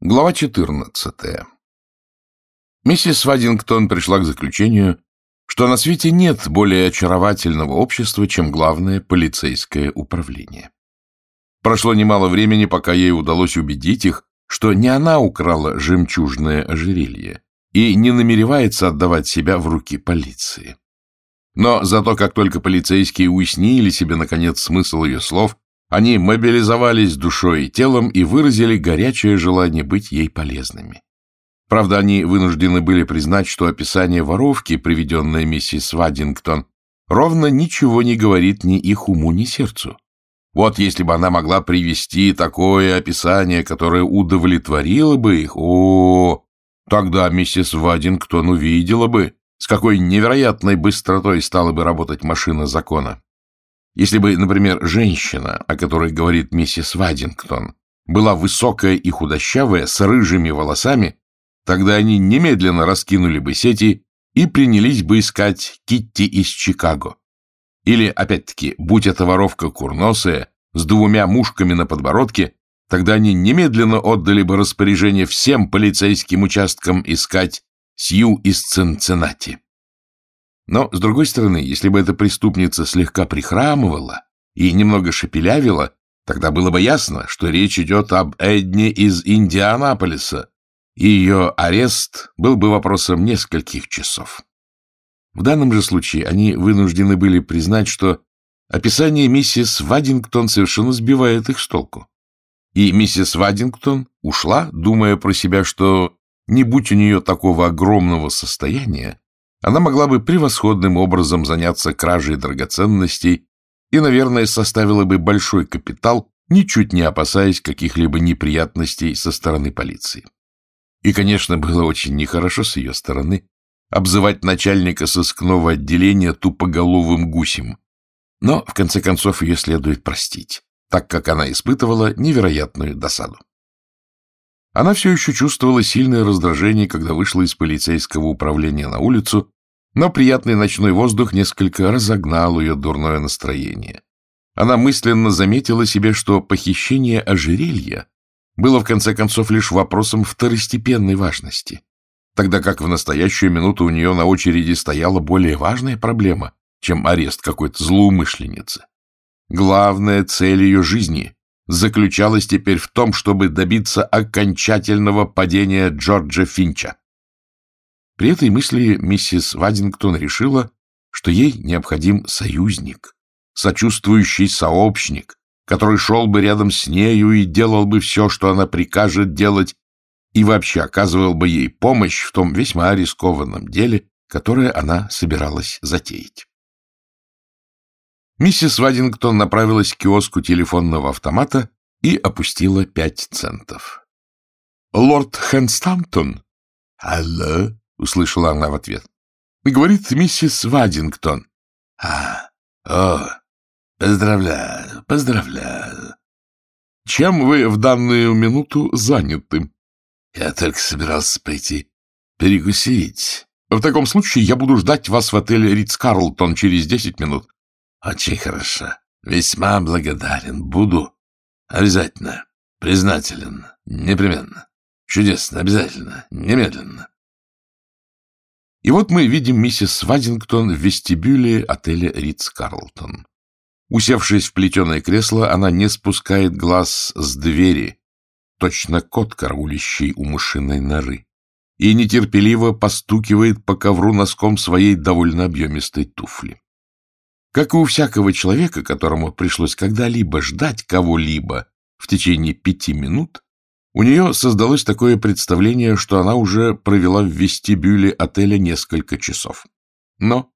Глава 14. Миссис Вадингтон пришла к заключению, что на свете нет более очаровательного общества, чем главное полицейское управление. Прошло немало времени, пока ей удалось убедить их, что не она украла жемчужное ожерелье и не намеревается отдавать себя в руки полиции. Но зато как только полицейские уяснили себе, наконец, смысл ее слов, они мобилизовались душой и телом и выразили горячее желание быть ей полезными. Правда, они вынуждены были признать, что описание воровки, приведенное миссис Вадингтон, ровно ничего не говорит ни их уму, ни сердцу. Вот если бы она могла привести такое описание, которое удовлетворило бы их, о, тогда миссис Вадингтон увидела бы, с какой невероятной быстротой стала бы работать машина закона. Если бы, например, женщина, о которой говорит миссис Вадингтон, была высокая и худощавая, с рыжими волосами, тогда они немедленно раскинули бы сети и принялись бы искать Китти из Чикаго. Или, опять-таки, будь это воровка курносая, с двумя мушками на подбородке, тогда они немедленно отдали бы распоряжение всем полицейским участкам искать Сью из Цинциннати. Но, с другой стороны, если бы эта преступница слегка прихрамывала и немного шепелявила, тогда было бы ясно, что речь идет об Эдне из Индианаполиса, и ее арест был бы вопросом нескольких часов. В данном же случае они вынуждены были признать, что описание миссис Вадингтон совершенно сбивает их с толку. И миссис Вадингтон ушла, думая про себя, что, не будь у нее такого огромного состояния, она могла бы превосходным образом заняться кражей драгоценностей и, наверное, составила бы большой капитал, ничуть не опасаясь каких-либо неприятностей со стороны полиции. И, конечно, было очень нехорошо с ее стороны обзывать начальника сыскного отделения тупоголовым гусем. Но, в конце концов, ее следует простить, так как она испытывала невероятную досаду. Она все еще чувствовала сильное раздражение, когда вышла из полицейского управления на улицу, но приятный ночной воздух несколько разогнал ее дурное настроение. Она мысленно заметила себе, что похищение ожерелья было в конце концов лишь вопросом второстепенной важности, тогда как в настоящую минуту у нее на очереди стояла более важная проблема, чем арест какой-то злоумышленницы. Главная цель ее жизни заключалась теперь в том, чтобы добиться окончательного падения Джорджа Финча. При этой мысли миссис Вадингтон решила, что ей необходим союзник, сочувствующий сообщник, который шел бы рядом с нею и делал бы все, что она прикажет делать, и вообще оказывал бы ей помощь в том весьма рискованном деле, которое она собиралась затеять. Миссис Вадингтон направилась к киоску телефонного автомата и опустила пять центов. — Лорд Хэнстамптон? — Алло? — услышала она в ответ. — Говорит миссис Вадингтон. — А, о, поздравляю, поздравляю. — Чем вы в данную минуту заняты? — Я только собирался пойти перекусить. — В таком случае я буду ждать вас в отеле Ридс-Карлтон через десять минут. Очень хорошо. Весьма благодарен. Буду. Обязательно. Признателен. Непременно. Чудесно. Обязательно. Немедленно. И вот мы видим миссис Вадингтон в вестибюле отеля Ридс-Карлтон. Усевшись в плетеное кресло, она не спускает глаз с двери, точно кот, караулищий у мышиной норы, и нетерпеливо постукивает по ковру носком своей довольно объемистой туфли. Как и у всякого человека, которому пришлось когда-либо ждать кого-либо в течение пяти минут, у нее создалось такое представление, что она уже провела в вестибюле отеля несколько часов. Но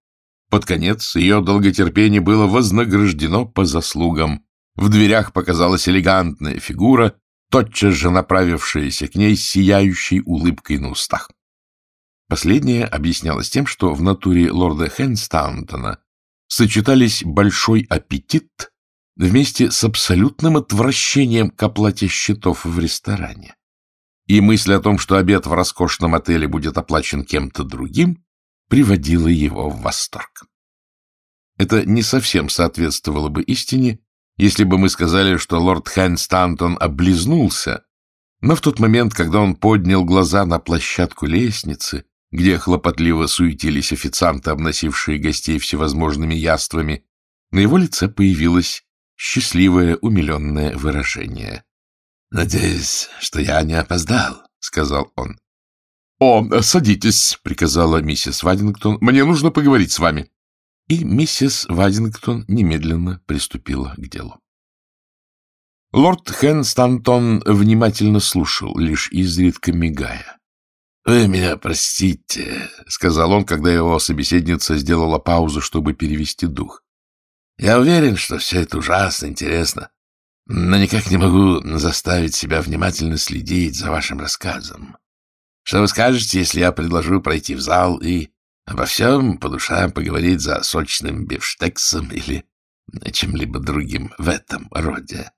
под конец ее долготерпение было вознаграждено по заслугам. В дверях показалась элегантная фигура, тотчас же направившаяся к ней с сияющей улыбкой на устах. Последнее объяснялось тем, что в натуре лорда Хэнстаунтона сочетались большой аппетит вместе с абсолютным отвращением к оплате счетов в ресторане. И мысль о том, что обед в роскошном отеле будет оплачен кем-то другим, приводила его в восторг. Это не совсем соответствовало бы истине, если бы мы сказали, что лорд Хайн Стантон облизнулся, Но в тот момент, когда он поднял глаза на площадку лестницы, где хлопотливо суетились официанты, обносившие гостей всевозможными яствами, на его лице появилось счастливое, умиленное выражение. — Надеюсь, что я не опоздал, — сказал он. — О, садитесь, — приказала миссис Вадингтон. — Мне нужно поговорить с вами. И миссис Вадингтон немедленно приступила к делу. Лорд Хэнстантон внимательно слушал, лишь изредка мигая. — Вы меня простите, — сказал он, когда его собеседница сделала паузу, чтобы перевести дух. — Я уверен, что все это ужасно интересно, но никак не могу заставить себя внимательно следить за вашим рассказом. Что вы скажете, если я предложу пройти в зал и обо всем по душам поговорить за сочным бифштексом или чем-либо другим в этом роде?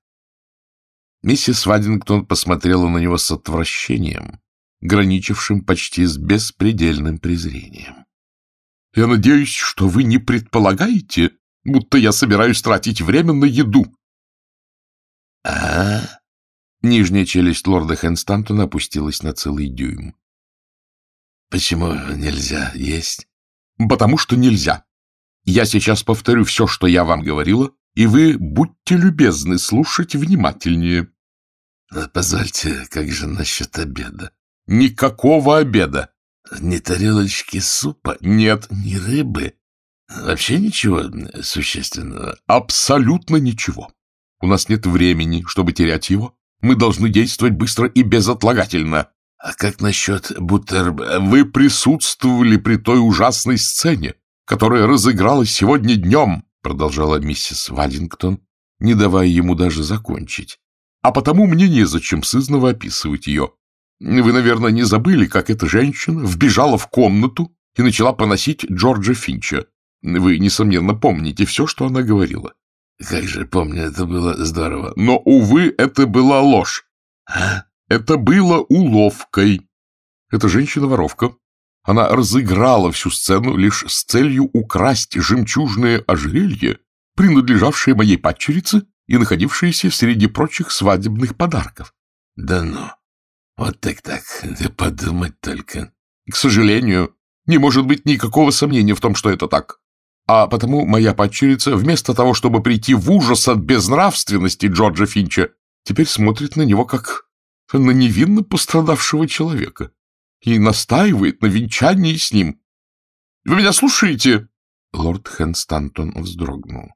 Миссис Вадингтон посмотрела на него с отвращением, граничившим почти с беспредельным презрением. — Я надеюсь, что вы не предполагаете, будто я собираюсь тратить время на еду. — А? Нижняя челюсть лорда Хэнстантона опустилась на целый дюйм. — Почему нельзя есть? — Потому что нельзя. Я сейчас повторю все, что я вам говорила, и вы будьте любезны слушать внимательнее. — Позвольте, как же насчет обеда? — Никакого обеда. — Ни тарелочки супа? — Нет. — Ни рыбы? — Вообще ничего существенного? — Абсолютно ничего. У нас нет времени, чтобы терять его. Мы должны действовать быстро и безотлагательно. — А как насчет бутер... Вы присутствовали при той ужасной сцене, которая разыгралась сегодня днем, — продолжала миссис Вадингтон, не давая ему даже закончить. А потому мне незачем сызново описывать ее. Вы, наверное, не забыли, как эта женщина вбежала в комнату и начала поносить Джорджа Финча. Вы, несомненно, помните все, что она говорила. Как же помню, это было здорово. Но, увы, это была ложь. А? Это было уловкой. Эта женщина-воровка. Она разыграла всю сцену лишь с целью украсть жемчужное ожерелье, принадлежавшее моей падчерице и находившееся среди прочих свадебных подарков. Да ну, вот так-так, да подумать только. К сожалению, не может быть никакого сомнения в том, что это так. А потому моя падчерица, вместо того, чтобы прийти в ужас от безнравственности Джорджа Финча, теперь смотрит на него как на невинно пострадавшего человека и настаивает на венчании с ним. — Вы меня слушаете? Лорд Хэнстантон вздрогнул.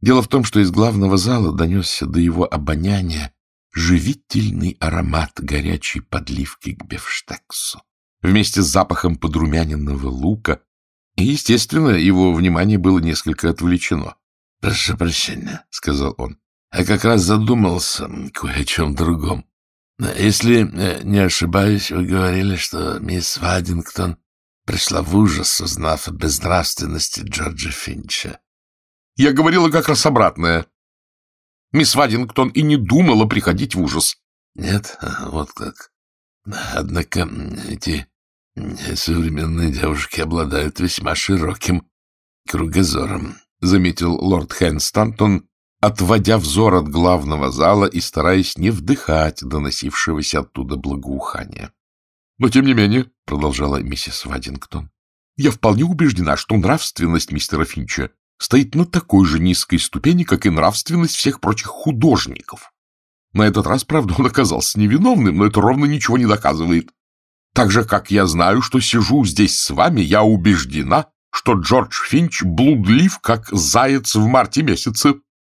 Дело в том, что из главного зала донесся до его обоняния живительный аромат горячей подливки к бифштексу вместе с запахом подрумяненного лука, и, естественно, его внимание было несколько отвлечено. — Прошу прощения, — сказал он, — я как раз задумался кое о чем другом. Если э, не ошибаюсь, вы говорили, что мисс Вадингтон пришла в ужас, узнав о безнравственности Джорджа Финча. Я говорила как раз обратное. Мисс Вадингтон и не думала приходить в ужас. Нет, вот как. Однако эти современные девушки обладают весьма широким кругозором, заметил лорд Хэнстантон, отводя взор от главного зала и стараясь не вдыхать доносившегося оттуда благоухания. — Но, тем не менее, — продолжала миссис Вадингтон, — я вполне убеждена, что нравственность мистера Финча стоит на такой же низкой ступени, как и нравственность всех прочих художников. На этот раз, правда, он оказался невиновным, но это ровно ничего не доказывает. Так же, как я знаю, что сижу здесь с вами, я убеждена, что Джордж Финч блудлив, как заяц в марте месяце.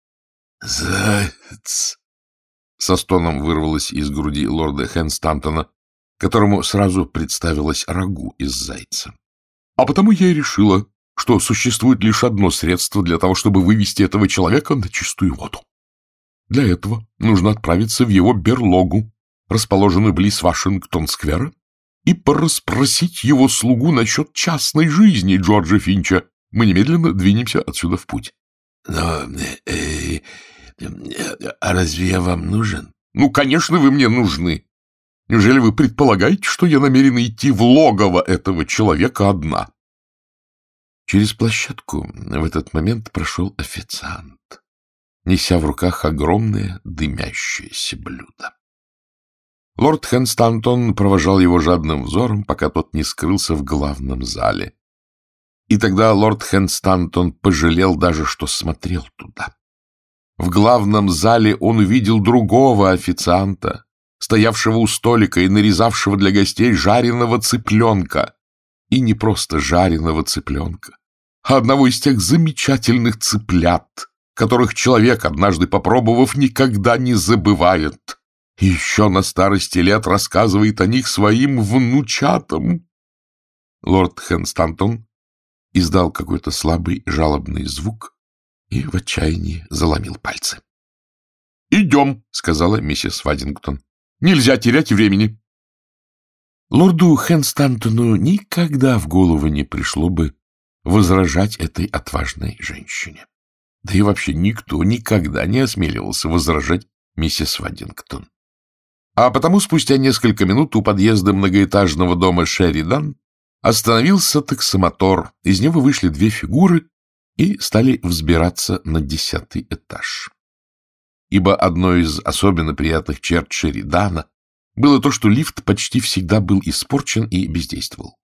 — Заяц! — со стоном вырвалось из груди лорда Хэнстантона, которому сразу представилось рагу из зайца. А потому я и решила, что существует лишь одно средство для того, чтобы вывести этого человека на чистую воду. Для этого нужно отправиться в его берлогу, расположенную близ Вашингтон-сквера, и порасспросить его слугу насчет частной жизни Джорджа Финча. Мы немедленно двинемся отсюда в путь. — Но... Э, э, а разве я вам нужен? — Ну, конечно, вы мне нужны. Неужели вы предполагаете, что я намерен идти в логово этого человека одна? Через площадку в этот момент прошел официант, неся в руках огромное дымящееся блюдо. Лорд Хэнстантон провожал его жадным взором, пока тот не скрылся в главном зале. И тогда лорд Хэнстантон пожалел даже, что смотрел туда. В главном зале он увидел другого официанта, стоявшего у столика и нарезавшего для гостей жареного цыпленка. И не просто жареного цыпленка, одного из тех замечательных цыплят, которых человек, однажды попробовав, никогда не забывает. Еще на старости лет рассказывает о них своим внучатам. Лорд Хэнстантон издал какой-то слабый жалобный звук и в отчаянии заломил пальцы. — Идем, — сказала миссис Вадингтон. — Нельзя терять времени. Лорду Хэнстантону никогда в голову не пришло бы возражать этой отважной женщине. Да и вообще никто никогда не осмеливался возражать миссис Вадингтон. А потому спустя несколько минут у подъезда многоэтажного дома Шеридан остановился таксомотор, из него вышли две фигуры и стали взбираться на десятый этаж. Ибо одной из особенно приятных черт Шеридана было то, что лифт почти всегда был испорчен и бездействовал.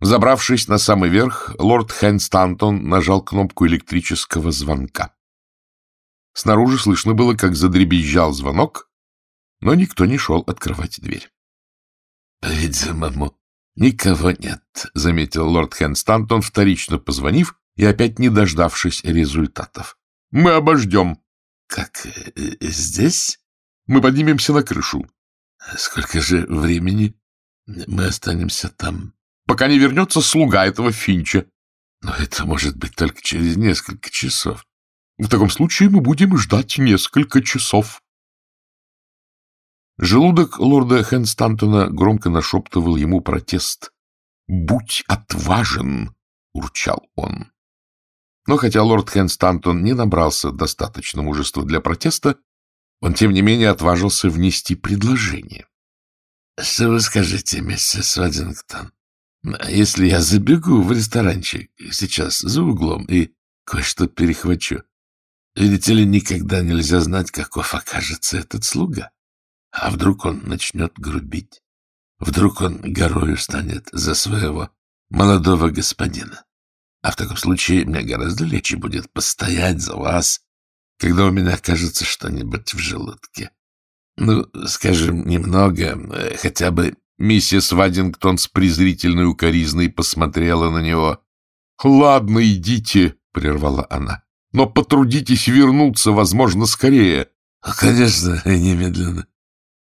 Забравшись на самый верх, лорд Хэнстантон нажал кнопку электрического звонка. Снаружи слышно было, как задребезжал звонок, но никто не шел открывать дверь. — По-видимому, никого нет, — заметил лорд Хэнстантон, вторично позвонив и опять не дождавшись результатов. — Мы обождем. — Как, э, здесь? — Мы поднимемся на крышу. — Сколько же времени мы останемся там? — Пока не вернется слуга этого Финча. — Но это может быть только через несколько часов. — В таком случае мы будем ждать несколько часов. Желудок лорда Хэнстантона громко нашептывал ему протест. «Будь отважен!» — урчал он. Но хотя лорд Хэнстантон не набрался достаточно мужества для протеста, он, тем не менее, отважился внести предложение. — Что вы скажете, миссис Вадингтон, если я забегу в ресторанчик сейчас за углом и кое-что перехвачу? Видите ли, никогда нельзя знать, каков окажется этот слуга. А вдруг он начнет грубить? Вдруг он горою станет за своего молодого господина? А в таком случае мне гораздо легче будет постоять за вас, когда у меня окажется что-нибудь в желудке. Ну, скажем, немного, э, хотя бы миссис Вадингтон с презрительной укоризной посмотрела на него. — Ладно, идите, — прервала она, — но потрудитесь вернуться, возможно, скорее. — Конечно, немедленно.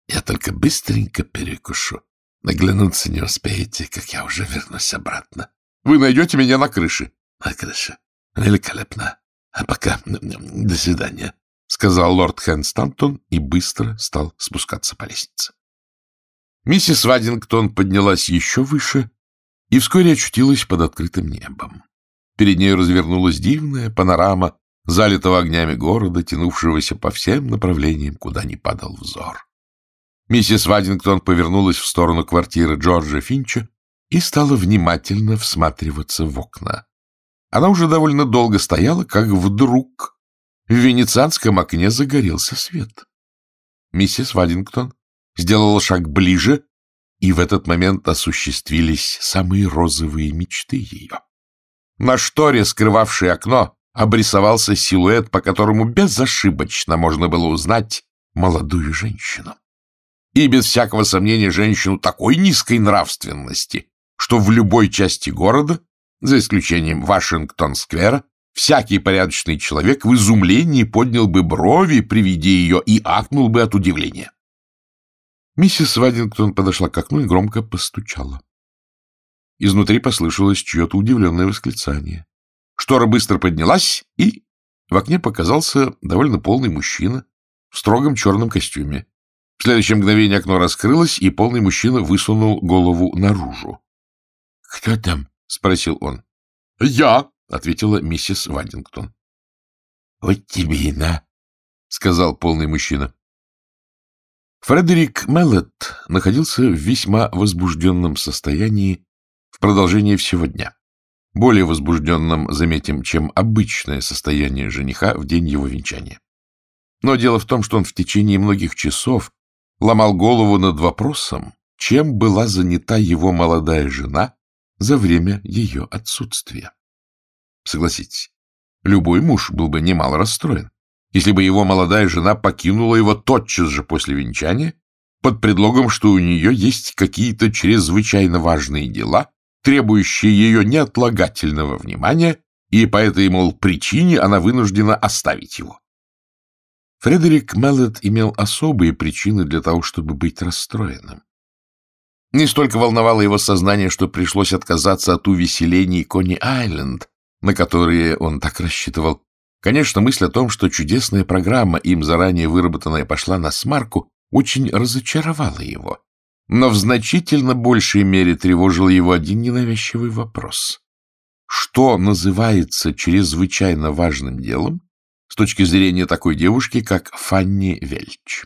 Я только быстренько перекушу. Наглянуться не успеете, как я уже вернусь обратно. Вы найдете меня на крыше. На крыше. Великолепно. А пока до свидания, — сказал лорд Хэнстантон и быстро стал спускаться по лестнице. Миссис Вадингтон поднялась еще выше и вскоре очутилась под открытым небом. Перед ней развернулась дивная панорама залитого огнями города, тянувшегося по всем направлениям, куда ни падал взор. Миссис Вадингтон повернулась в сторону квартиры Джорджа Финча и стала внимательно всматриваться в окна. Она уже довольно долго стояла, как вдруг в венецианском окне загорелся свет. Миссис Вадингтон сделала шаг ближе, и в этот момент осуществились самые розовые мечты ее. На шторе, скрывавшей окно, обрисовался силуэт, по которому безошибочно можно было узнать молодую женщину и, без всякого сомнения, женщину такой низкой нравственности, что в любой части города, за исключением Вашингтон-сквера, всякий порядочный человек в изумлении поднял бы брови при виде ее и ахнул бы от удивления. Миссис Вадингтон подошла к окну и громко постучала. Изнутри послышалось чье-то удивленное восклицание. Штора быстро поднялась, и в окне показался довольно полный мужчина в строгом черном костюме. В следующее мгновение окно раскрылось, и полный мужчина высунул голову наружу. — Кто там? — спросил он. — Я, — ответила миссис Вандингтон. — Вот тебе и на, — сказал полный мужчина. Фредерик Меллет находился в весьма возбужденном состоянии в продолжение всего дня. Более возбужденном, заметим, чем обычное состояние жениха в день его венчания. Но дело в том, что он в течение многих часов ломал голову над вопросом, чем была занята его молодая жена за время ее отсутствия. Согласитесь, любой муж был бы немало расстроен, если бы его молодая жена покинула его тотчас же после венчания под предлогом, что у нее есть какие-то чрезвычайно важные дела, требующие ее неотлагательного внимания, и по этой, мол, причине она вынуждена оставить его. Фредерик Меллет имел особые причины для того, чтобы быть расстроенным. Не столько волновало его сознание, что пришлось отказаться от увеселений Кони-Айленд, на которые он так рассчитывал. Конечно, мысль о том, что чудесная программа, им заранее выработанная, пошла на смарку, очень разочаровала его. Но в значительно большей мере тревожил его один ненавязчивый вопрос. Что называется чрезвычайно важным делом с точки зрения такой девушки, как Фанни Вельч?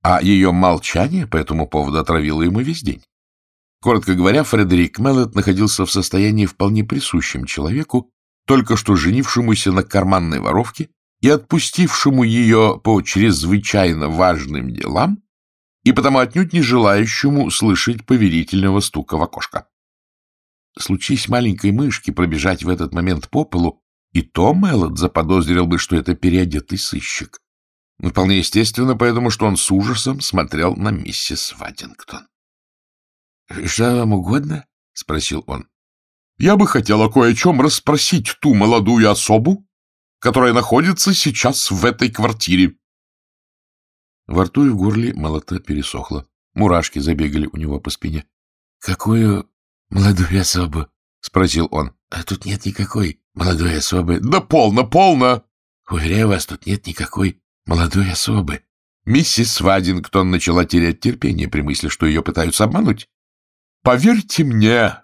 А ее молчание по этому поводу отравило ему весь день. Коротко говоря, Фредерик Меллет находился в состоянии вполне присущем человеку, только что женившемуся на карманной воровке и отпустившему ее по чрезвычайно важным делам, и потому отнюдь не желающему слышать поверительного стука в окошко. Случись маленькой мышке пробежать в этот момент по полу, и то Меллот заподозрил бы, что это переодетый сыщик. Вполне естественно, поэтому что он с ужасом смотрел на миссис Вадингтон. — Что вам угодно? — спросил он. — Я бы хотела кое о чем расспросить ту молодую особу, которая находится сейчас в этой квартире. Во рту и в горле молота пересохло. Мурашки забегали у него по спине. — Какую молодую особу? — спросил он. — А тут нет никакой молодой особы. — Да полно, полно! — Уверяю вас, тут нет никакой молодой особы. Миссис Вадингтон начала терять терпение при мысли, что ее пытаются обмануть. — Поверьте мне,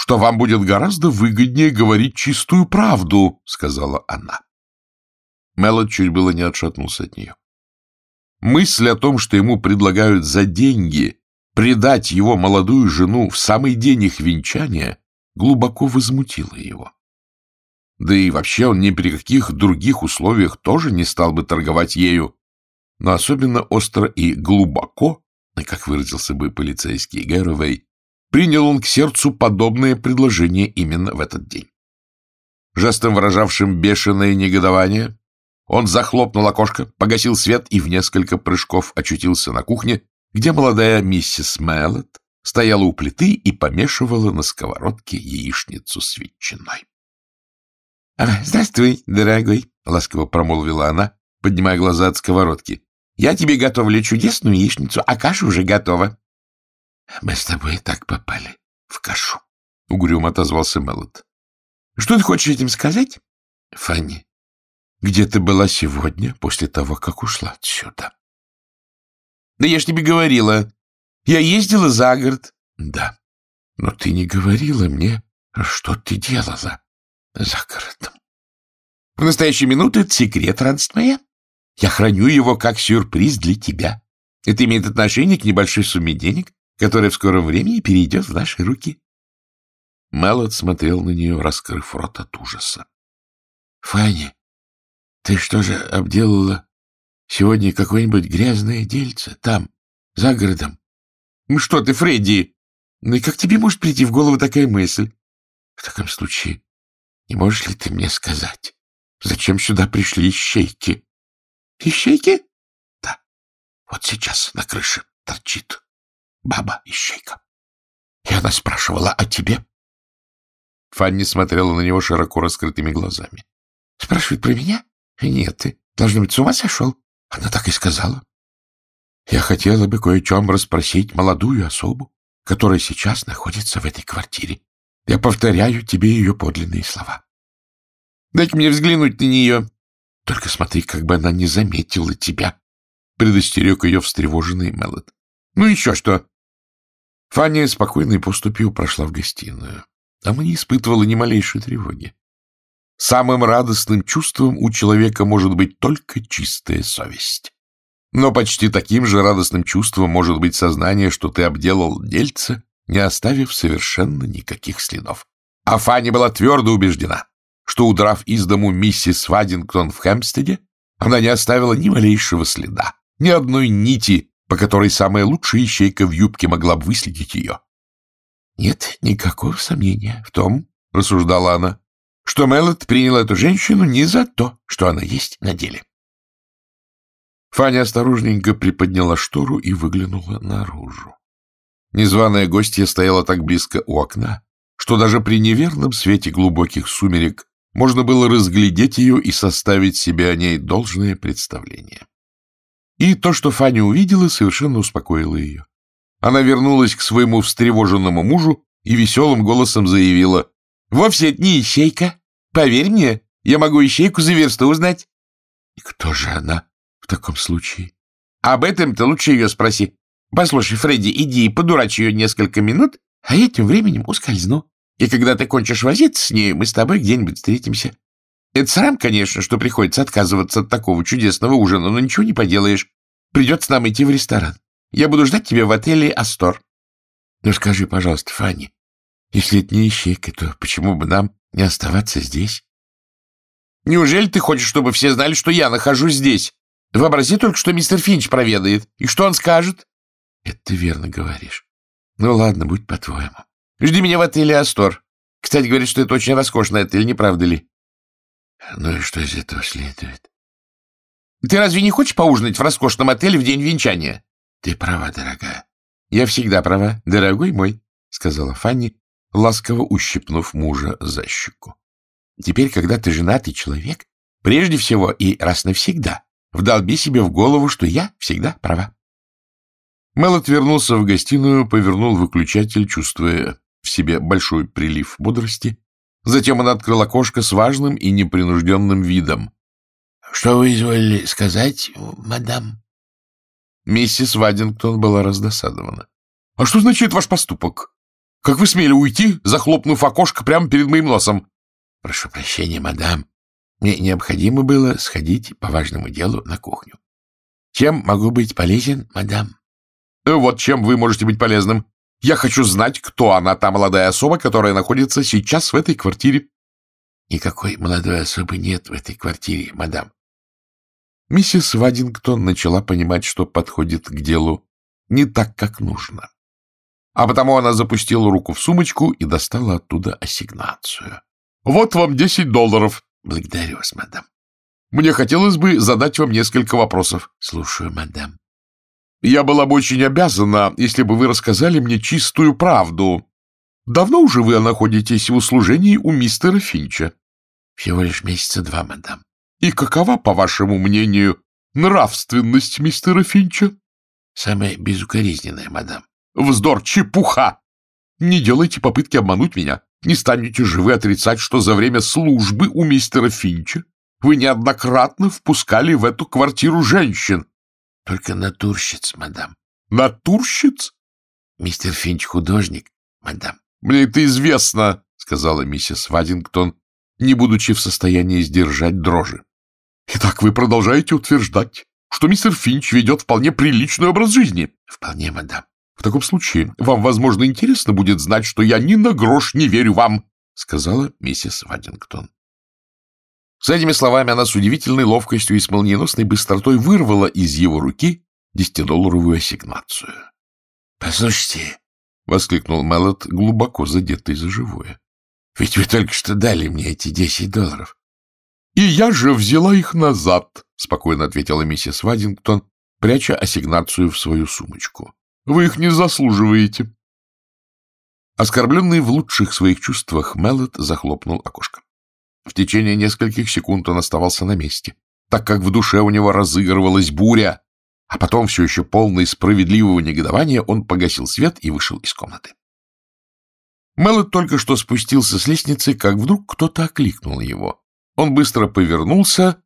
что вам будет гораздо выгоднее говорить чистую правду, — сказала она. Меллот чуть было не отшатнулся от нее. Мысль о том, что ему предлагают за деньги предать его молодую жену в самый день их венчания, глубоко возмутила его. Да и вообще он ни при каких других условиях тоже не стал бы торговать ею. Но особенно остро и глубоко, как выразился бы полицейский Гэровей, принял он к сердцу подобное предложение именно в этот день. Жестом выражавшим бешеное негодование, он захлопнул окошко, погасил свет и в несколько прыжков очутился на кухне, где молодая миссис Мэллет стояла у плиты и помешивала на сковородке яичницу с ветчиной. — Здравствуй, дорогой, — ласково промолвила она, поднимая глаза от сковородки. — Я тебе готовлю чудесную яичницу, а каша уже готова. — Мы с тобой так попали в кашу, — угрюмо отозвался Мэллет. — Что ты хочешь этим сказать? — Фанни, где ты была сегодня, после того, как ушла отсюда? — Да я ж тебе говорила. Я ездила за город. — Да, но ты не говорила мне, что ты делала за городом. — В настоящую минуту это секрет, радость моя. Я храню его как сюрприз для тебя. Это имеет отношение к небольшой сумме денег, которая в скором времени перейдет в наши руки. Мелот смотрел на нее, раскрыв рот от ужаса. — Фанни, ты что же обделала сегодня какое-нибудь грязное дельце там, за городом? Ну что ты, Фредди? Ну и как тебе может прийти в голову такая мысль? В таком случае, не можешь ли ты мне сказать, зачем сюда пришли ищейки? Ищейки? Да. Вот сейчас на крыше торчит баба-ищейка. И она спрашивала о тебе. Фанни смотрела на него широко раскрытыми глазами. — Спрашивает про меня? Нет, ты, должно быть, с ума сошел. Она так и сказала. Я хотела бы кое чем расспросить молодую особу, которая сейчас находится в этой квартире. Я повторяю тебе ее подлинные слова. Дай-ка мне взглянуть на нее. Только смотри, как бы она не заметила тебя. Предостерег ее встревоженный Меллет. Ну еще что? Фанни спокойной поступью прошла в гостиную. Она не испытывала ни малейшей тревоги. Самым радостным чувством у человека может быть только чистая совесть. Но почти таким же радостным чувством может быть сознание, что ты обделал дельце, не оставив совершенно никаких следов. А Фанни была твердо убеждена, что, удрав из дому миссис Вадингтон в Хэмпстеде, она не оставила ни малейшего следа, ни одной нити, по которой самая лучшая ищейка в юбке могла бы выследить ее. «Нет никакого сомнения в том, — рассуждала она, — что Меллот принял эту женщину не за то, что она есть на деле». Фаня осторожненько приподняла штору и выглянула наружу. Незваная гостья стояла так близко у окна, что даже при неверном свете глубоких сумерек можно было разглядеть ее и составить себе о ней должное представление. И то, что Фаня увидела, совершенно успокоило ее. Она вернулась к своему встревоженному мужу и веселым голосом заявила, «Вовсе это не ищейка. Поверь мне, я могу ищейку за версту узнать». «И кто же она в таком случае?» «Об этом ты лучше ее спроси. Послушай, Фредди, иди и подурачь ее несколько минут, а я тем временем ускользну. И когда ты кончишь возиться с ней, мы с тобой где-нибудь встретимся. Это срам, конечно, что приходится отказываться от такого чудесного ужина, но ничего не поделаешь. Придется нам идти в ресторан. Я буду ждать тебя в отеле «Астор». Ну, скажи, пожалуйста, Фанни, если это не ищейка, то почему бы нам не оставаться здесь? Неужели ты хочешь, чтобы все знали, что я нахожусь здесь? Вообрази только, что мистер Финч проведает. И что он скажет? Это ты верно говоришь. Ну, ладно, будь по-твоему. Жди меня в отеле «Астор». Кстати, говорят, что это очень роскошный отель, не правда ли? Ну и что из этого следует? Ты разве не хочешь поужинать в роскошном отеле в день венчания? Ты права, дорогая. Я всегда права, дорогой мой, сказала Фанни, ласково ущипнув мужа за щеку. Теперь, когда ты женатый человек, прежде всего и раз навсегда вдолби себе в голову, что я всегда права. Мел вернулся в гостиную, повернул выключатель, чувствуя в себе большой прилив бодрости. Затем он открыл окошко с важным и непринужденным видом. — Что вы изволили сказать, мадам? Миссис Вадингтон была раздосадована. — А что значит ваш поступок? Как вы смели уйти, захлопнув окошко прямо перед моим носом? — Прошу прощения, мадам. Мне необходимо было сходить по важному делу на кухню. Чем могу быть полезен, мадам? Э, — Вот чем вы можете быть полезным. Я хочу знать, кто она, та молодая особа, которая находится сейчас в этой квартире. — Никакой молодой особы нет в этой квартире, мадам. Миссис Вадингтон начала понимать, что подходит к делу не так, как нужно. А потому она запустила руку в сумочку и достала оттуда ассигнацию. — Вот вам десять долларов. — Благодарю вас, мадам. — Мне хотелось бы задать вам несколько вопросов. — Слушаю, мадам. Я была бы очень обязана, если бы вы рассказали мне чистую правду. Давно уже вы находитесь в услужении у мистера Финча? Всего лишь месяца два, мадам. И какова, по вашему мнению, нравственность мистера Финча? Самая безукоризненная, мадам. Вздор, чепуха! Не делайте попытки обмануть меня. Не станете же вы отрицать, что за время службы у мистера Финча вы неоднократно впускали в эту квартиру женщин, — Только натурщиц, мадам. — Натурщиц? — Мистер Финч художник, мадам. — Мне это известно, — сказала миссис Вадингтон, не будучи в состоянии сдержать дрожи. — Итак, вы продолжаете утверждать, что мистер Финч ведет вполне приличный образ жизни? — Вполне, мадам. — В таком случае вам, возможно, интересно будет знать, что я ни на грош не верю вам, — сказала миссис Вадингтон. С этими словами она с удивительной ловкостью и с молниеносной быстротой вырвала из его руки десятидолларовую ассигнацию. — Послушайте, — воскликнул Меллот, глубоко задетый за живое, — ведь вы только что дали мне эти десять долларов. — И я же взяла их назад, — спокойно ответила миссис Вадингтон, пряча ассигнацию в свою сумочку. — Вы их не заслуживаете. Оскорбленный в лучших своих чувствах, Меллот захлопнул окошко. В течение нескольких секунд он оставался на месте, так как в душе у него разыгрывалась буря, а потом, все еще полный справедливого негодования, он погасил свет и вышел из комнаты. Мэллот только что спустился с лестницы, как вдруг кто-то окликнул его. Он быстро повернулся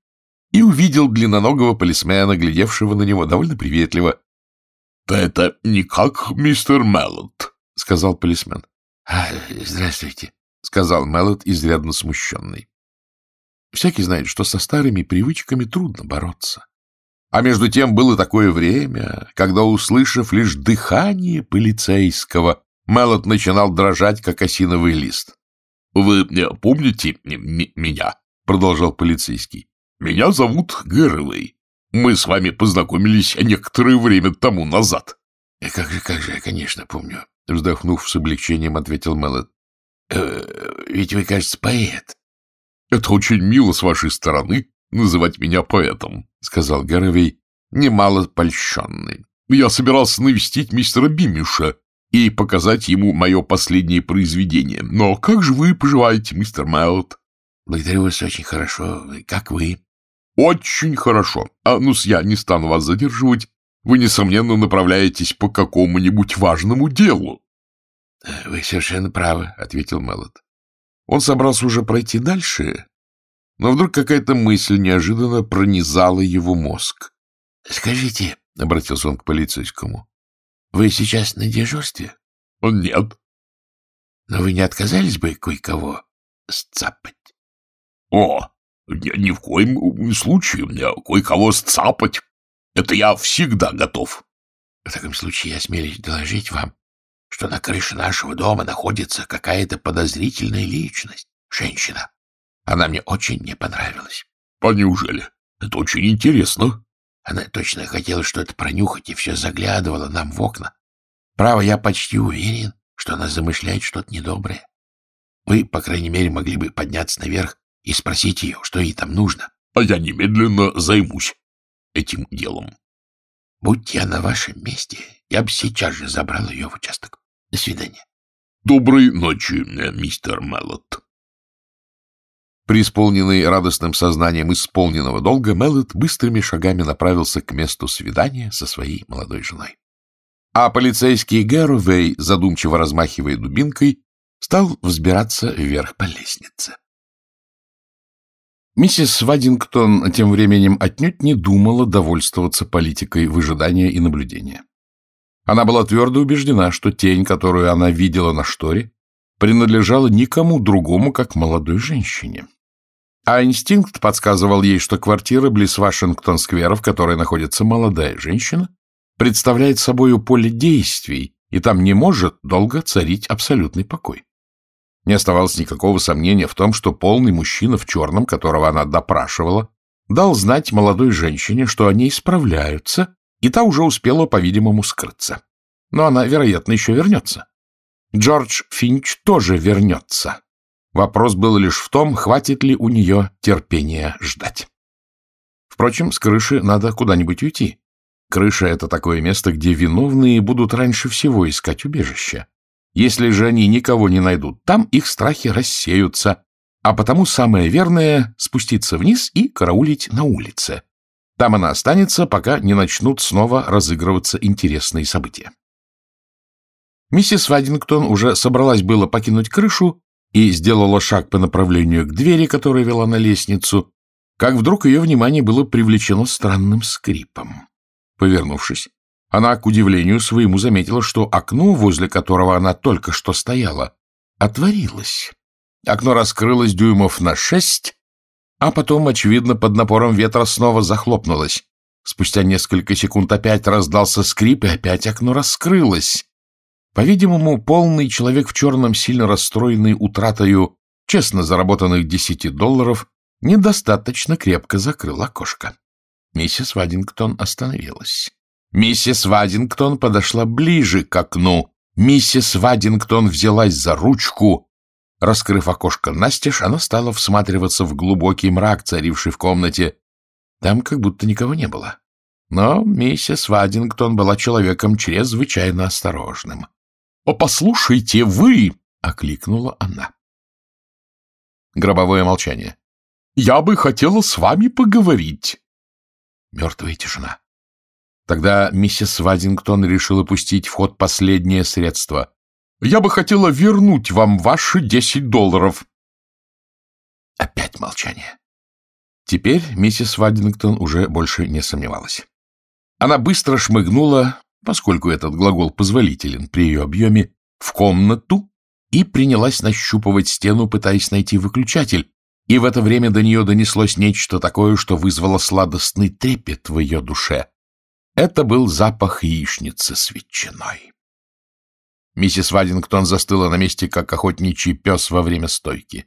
и увидел длинноногого полисмена, глядевшего на него довольно приветливо. — Да это никак, мистер Мэллот, — сказал полисмен. — Здравствуйте, — сказал Меллот, изрядно смущенный. Всякий знает, что со старыми привычками трудно бороться. А между тем было такое время, когда, услышав лишь дыхание полицейского, Меллот начинал дрожать, как осиновый лист. — Вы помните меня? — продолжал полицейский. — Меня зовут Гэровый. Мы с вами познакомились некоторое время тому назад. — Как же, как же, конечно, помню. Вздохнув с облегчением, ответил Мэллет. Э, — Ведь вы, кажется, поэт. — Это очень мило с вашей стороны называть меня поэтом, — сказал Гаровей, немало польщенный. Я собирался навестить мистера Бимиша и показать ему мое последнее произведение. Но как же вы поживаете, мистер Мэллет? — Благодарю вас очень хорошо. Как вы? — Очень хорошо. А ну-с, я не стану вас задерживать. Вы, несомненно, направляетесь по какому-нибудь важному делу. — Вы совершенно правы, — ответил Мэллот. Он собрался уже пройти дальше, но вдруг какая-то мысль неожиданно пронизала его мозг. — Скажите, — обратился он к полицейскому, — вы сейчас на дежурстве? — Нет. — Но вы не отказались бы кое-кого сцапать? — О, ни в коем случае мне кое-кого сцапать. Это я всегда готов. — В таком случае я смелюсь доложить вам, что на крыше нашего дома находится какая-то подозрительная личность, женщина. Она мне очень не понравилась. — А неужели? Это очень интересно. Она точно хотела что-то пронюхать и все заглядывала нам в окна. Право, я почти уверен, что она замышляет что-то недоброе. Вы, по крайней мере, могли бы подняться наверх и спросить ее, что ей там нужно. — А я немедленно займусь этим делом. — Будь я на вашем месте, я бы сейчас же забрал ее в участок. До свидания. Доброй ночи, мистер Меллот. Преисполненный радостным сознанием исполненного долга, Меллот быстрыми шагами направился к месту свидания со своей молодой женой. А полицейский Гэровей, задумчиво размахивая дубинкой, стал взбираться вверх по лестнице. Миссис Вадингтон тем временем отнюдь не думала довольствоваться политикой выжидания и наблюдения. Она была твердо убеждена, что тень, которую она видела на шторе, принадлежала никому другому, как молодой женщине. А инстинкт подсказывал ей, что квартира близ Вашингтон-сквера, в которой находится молодая женщина, представляет собою поле действий, и там не может долго царить абсолютный покой. Не оставалось никакого сомнения в том, что полный мужчина в черном, которого она допрашивала, дал знать молодой женщине, что они исправляются, и та уже успела, по-видимому, скрыться. Но она, вероятно, еще вернется. Джордж Финч тоже вернется. Вопрос был лишь в том, хватит ли у нее терпения ждать. Впрочем, с крыши надо куда-нибудь уйти. Крыша — это такое место, где виновные будут раньше всего искать убежище. Если же они никого не найдут, там их страхи рассеются, а потому самое верное — спуститься вниз и караулить на улице. Там она останется, пока не начнут снова разыгрываться интересные события. Миссис Вадингтон уже собралась было покинуть крышу и сделала шаг по направлению к двери, которая вела на лестницу, как вдруг ее внимание было привлечено странным скрипом. Повернувшись, она, к удивлению своему, заметила, что окно, возле которого она только что стояла, отворилось. Окно раскрылось дюймов на шесть, а потом, очевидно, под напором ветра снова захлопнулось. Спустя несколько секунд опять раздался скрип, и опять окно раскрылось. По-видимому, полный человек в черном, сильно расстроенный утратою честно заработанных десяти долларов, недостаточно крепко закрыл окошко. Миссис Вадингтон остановилась. Миссис Вадингтон подошла ближе к окну. Миссис Вадингтон взялась за ручку. Раскрыв окошко настежь, она стала всматриваться в глубокий мрак, царивший в комнате. Там как будто никого не было. Но миссис Вадингтон была человеком чрезвычайно осторожным. — О, послушайте, вы! — окликнула она. Гробовое молчание. — Я бы хотела с вами поговорить. Мертвая тишина. Тогда миссис Вадингтон решила пустить в ход последнее средство. «Я бы хотела вернуть вам ваши десять долларов». Опять молчание. Теперь миссис Вадингтон уже больше не сомневалась. Она быстро шмыгнула, поскольку этот глагол позволителен при ее объеме, в комнату и принялась нащупывать стену, пытаясь найти выключатель, и в это время до нее донеслось нечто такое, что вызвало сладостный трепет в ее душе. Это был запах яичницы с ветчиной. Миссис Вадингтон застыла на месте, как охотничий пес во время стойки.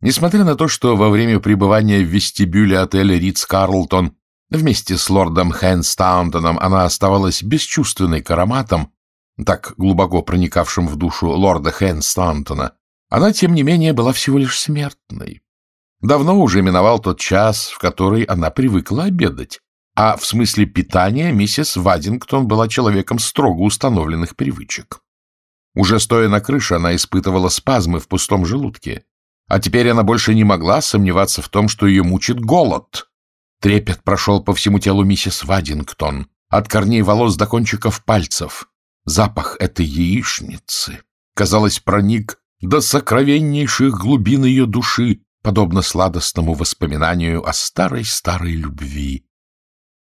Несмотря на то, что во время пребывания в вестибюле отеля Ридс Карлтон Вместе с лордом Хэнстаунтоном она оставалась бесчувственной к ароматам, так глубоко проникавшим в душу лорда Хэнстаунтона. Она, тем не менее, была всего лишь смертной. Давно уже миновал тот час, в который она привыкла обедать, а в смысле питания миссис Вадингтон была человеком строго установленных привычек. Уже стоя на крыше, она испытывала спазмы в пустом желудке, а теперь она больше не могла сомневаться в том, что ее мучит голод. Трепет прошел по всему телу миссис Вадингтон, от корней волос до кончиков пальцев. Запах этой яичницы, казалось, проник до сокровеннейших глубин ее души, подобно сладостному воспоминанию о старой-старой любви.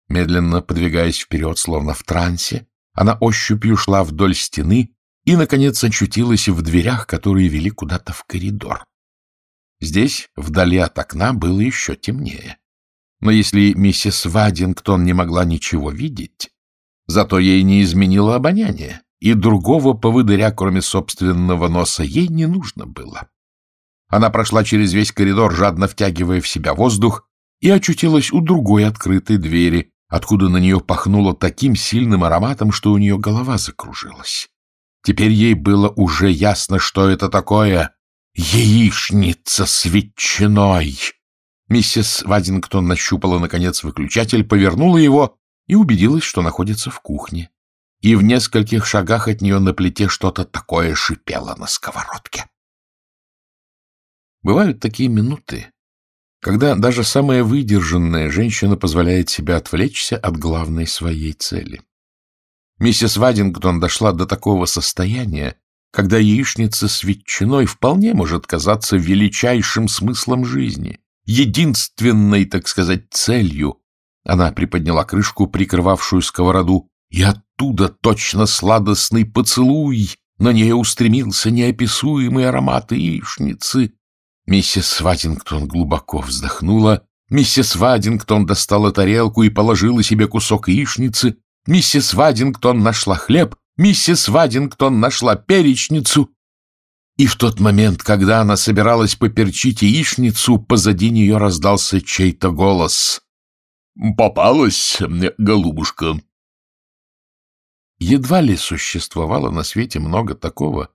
Медленно подвигаясь вперед, словно в трансе, она ощупью шла вдоль стены и, наконец, очутилась в дверях, которые вели куда-то в коридор. Здесь, вдали от окна, было еще темнее. Но если миссис Вадингтон не могла ничего видеть, зато ей не изменило обоняние, и другого поводыря, кроме собственного носа, ей не нужно было. Она прошла через весь коридор, жадно втягивая в себя воздух, и очутилась у другой открытой двери, откуда на нее пахнуло таким сильным ароматом, что у нее голова закружилась. Теперь ей было уже ясно, что это такое. Яичница с ветчиной! Миссис Вадингтон нащупала, наконец, выключатель, повернула его и убедилась, что находится в кухне. И в нескольких шагах от нее на плите что-то такое шипело на сковородке. Бывают такие минуты, когда даже самая выдержанная женщина позволяет себе отвлечься от главной своей цели. Миссис Вадингтон дошла до такого состояния, когда яичница с ветчиной вполне может казаться величайшим смыслом жизни, единственной, так сказать, целью. Она приподняла крышку, прикрывавшую сковороду, и оттуда точно сладостный поцелуй на нее устремился неописуемый аромат яичницы, Миссис Вадингтон глубоко вздохнула. Миссис Вадингтон достала тарелку и положила себе кусок яичницы. Миссис Вадингтон нашла хлеб. Миссис Вадингтон нашла перечницу. И в тот момент, когда она собиралась поперчить яичницу, позади нее раздался чей-то голос. «Попалась, голубушка!» Едва ли существовало на свете много такого,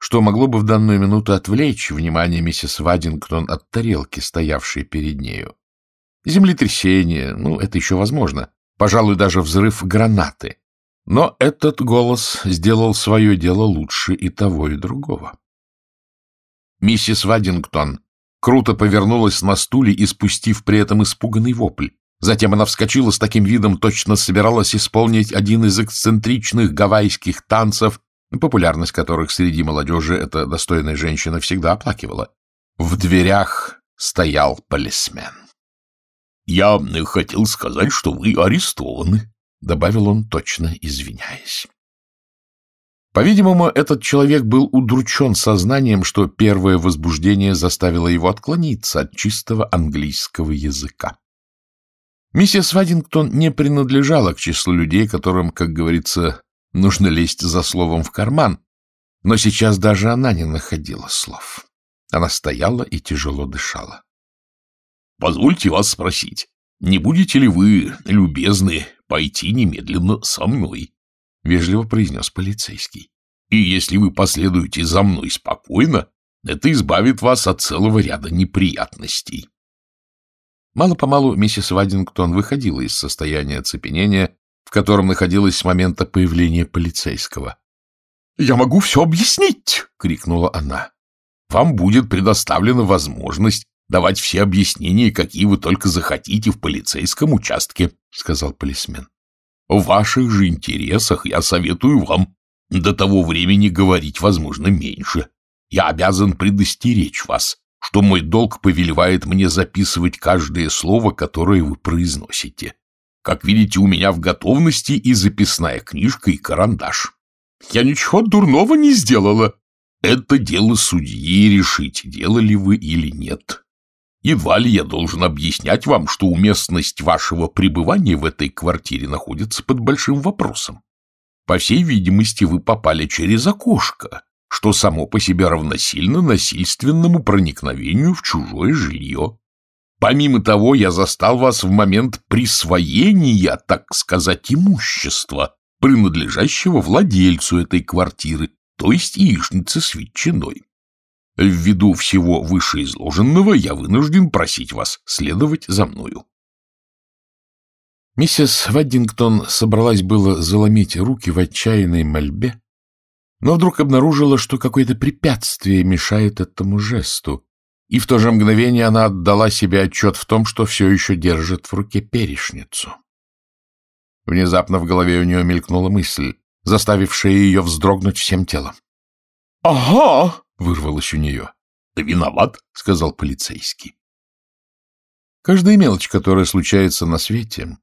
что могло бы в данную минуту отвлечь внимание миссис Вадингтон от тарелки, стоявшей перед нею. Землетрясение, ну, это еще возможно, пожалуй, даже взрыв гранаты. Но этот голос сделал свое дело лучше и того, и другого. Миссис Вадингтон круто повернулась на стуле, испустив при этом испуганный вопль. Затем она вскочила с таким видом, точно собиралась исполнить один из эксцентричных гавайских танцев, популярность которых среди молодежи эта достойная женщина всегда оплакивала. В дверях стоял полисмен. — Я хотел сказать, что вы арестованы, — добавил он, точно извиняясь. По-видимому, этот человек был удручен сознанием, что первое возбуждение заставило его отклониться от чистого английского языка. Миссис Вадингтон не принадлежала к числу людей, которым, как говорится, Нужно лезть за словом в карман. Но сейчас даже она не находила слов. Она стояла и тяжело дышала. — Позвольте вас спросить, не будете ли вы, любезны, пойти немедленно со мной? — вежливо произнес полицейский. — И если вы последуете за мной спокойно, это избавит вас от целого ряда неприятностей. Мало-помалу миссис Вадингтон выходила из состояния оцепенения в котором находилась с момента появления полицейского. — Я могу все объяснить! — крикнула она. — Вам будет предоставлена возможность давать все объяснения, какие вы только захотите в полицейском участке, — сказал полисмен. — В ваших же интересах я советую вам до того времени говорить, возможно, меньше. Я обязан предостеречь вас, что мой долг повелевает мне записывать каждое слово, которое вы произносите. Как видите, у меня в готовности и записная книжка, и карандаш. Я ничего дурного не сделала. Это дело судьи решить, делали вы или нет. Едва ли я должен объяснять вам, что уместность вашего пребывания в этой квартире находится под большим вопросом. По всей видимости, вы попали через окошко, что само по себе равносильно насильственному проникновению в чужое жилье. Помимо того, я застал вас в момент присвоения, так сказать, имущества, принадлежащего владельцу этой квартиры, то есть яичницы с ветчиной. Ввиду всего вышеизложенного я вынужден просить вас следовать за мною. Миссис Ваддингтон собралась было заломить руки в отчаянной мольбе, но вдруг обнаружила, что какое-то препятствие мешает этому жесту, и в то же мгновение она отдала себе отчет в том, что все еще держит в руке перешницу. Внезапно в голове у нее мелькнула мысль, заставившая ее вздрогнуть всем телом. «Ага!» — вырвалось у нее. «Ты виноват!» — сказал полицейский. Каждая мелочь, которая случается на свете,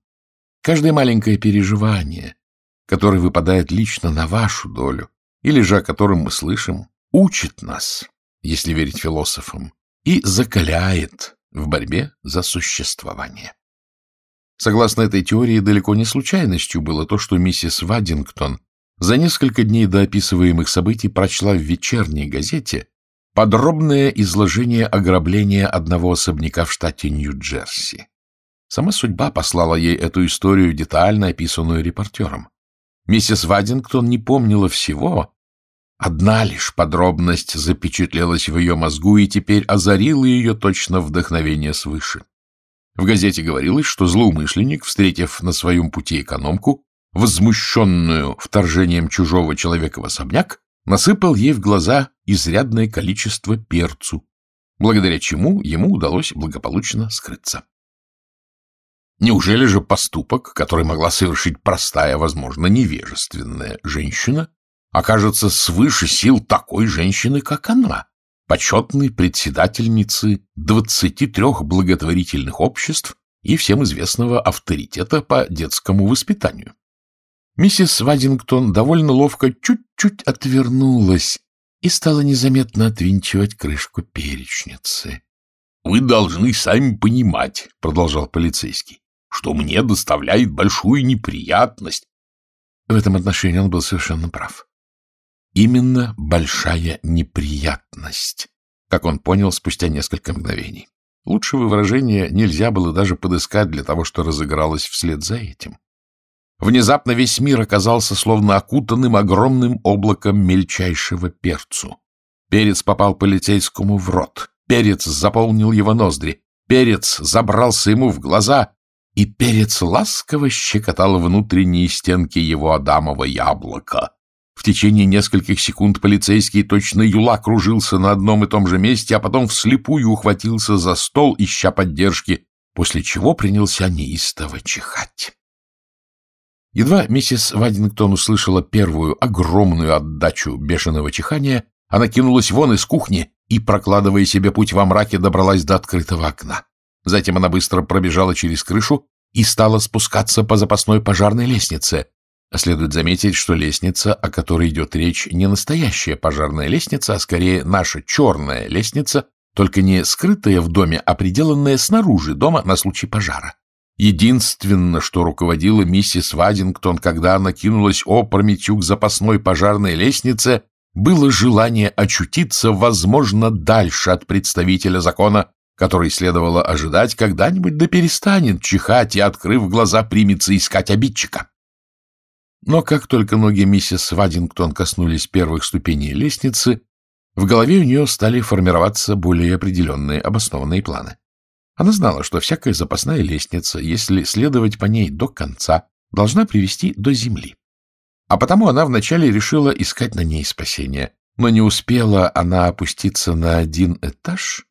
каждое маленькое переживание, которое выпадает лично на вашу долю, или же о котором мы слышим, учит нас, если верить философам, и закаляет в борьбе за существование. Согласно этой теории, далеко не случайностью было то, что миссис Вадингтон за несколько дней до описываемых событий прочла в вечерней газете подробное изложение ограбления одного особняка в штате Нью-Джерси. Сама судьба послала ей эту историю, детально описанную репортером. Миссис Вадингтон не помнила всего. Одна лишь подробность запечатлелась в ее мозгу и теперь озарила ее точно вдохновение свыше. В газете говорилось, что злоумышленник, встретив на своем пути экономку, возмущенную вторжением чужого человека в особняк, насыпал ей в глаза изрядное количество перцу, благодаря чему ему удалось благополучно скрыться. Неужели же поступок, который могла совершить простая, возможно, невежественная женщина, окажется свыше сил такой женщины, как она, почетной председательницы 23 благотворительных обществ и всем известного авторитета по детскому воспитанию. Миссис Вадингтон довольно ловко чуть-чуть отвернулась и стала незаметно отвинчивать крышку перечницы. — Вы должны сами понимать, — продолжал полицейский, — что мне доставляет большую неприятность. В этом отношении он был совершенно прав. Именно большая неприятность, как он понял спустя несколько мгновений. Лучшего выражения нельзя было даже подыскать для того, что разыгралось вслед за этим. Внезапно весь мир оказался словно окутанным огромным облаком мельчайшего перцу. Перец попал полицейскому в рот, перец заполнил его ноздри, перец забрался ему в глаза, и перец ласково щекотал внутренние стенки его адамова яблока. В течение нескольких секунд полицейский точно юла кружился на одном и том же месте, а потом вслепую ухватился за стол, ища поддержки, после чего принялся неистово чихать. Едва миссис Вадингтон услышала первую огромную отдачу бешеного чихания, она кинулась вон из кухни и, прокладывая себе путь во мраке, добралась до открытого окна. Затем она быстро пробежала через крышу и стала спускаться по запасной пожарной лестнице, Следует заметить, что лестница, о которой идет речь, не настоящая пожарная лестница, а скорее наша черная лестница, только не скрытая в доме, а приделанная снаружи дома на случай пожара. Единственное, что руководила миссис Вадингтон, когда она кинулась опрометью к запасной пожарной лестнице, было желание очутиться, возможно, дальше от представителя закона, который следовало ожидать когда-нибудь да перестанет чихать и, открыв глаза, примется искать обидчика. Но как только ноги миссис Вадингтон коснулись первых ступеней лестницы, в голове у нее стали формироваться более определенные обоснованные планы. Она знала, что всякая запасная лестница, если следовать по ней до конца, должна привести до земли. А потому она вначале решила искать на ней спасение. Но не успела она опуститься на один этаж,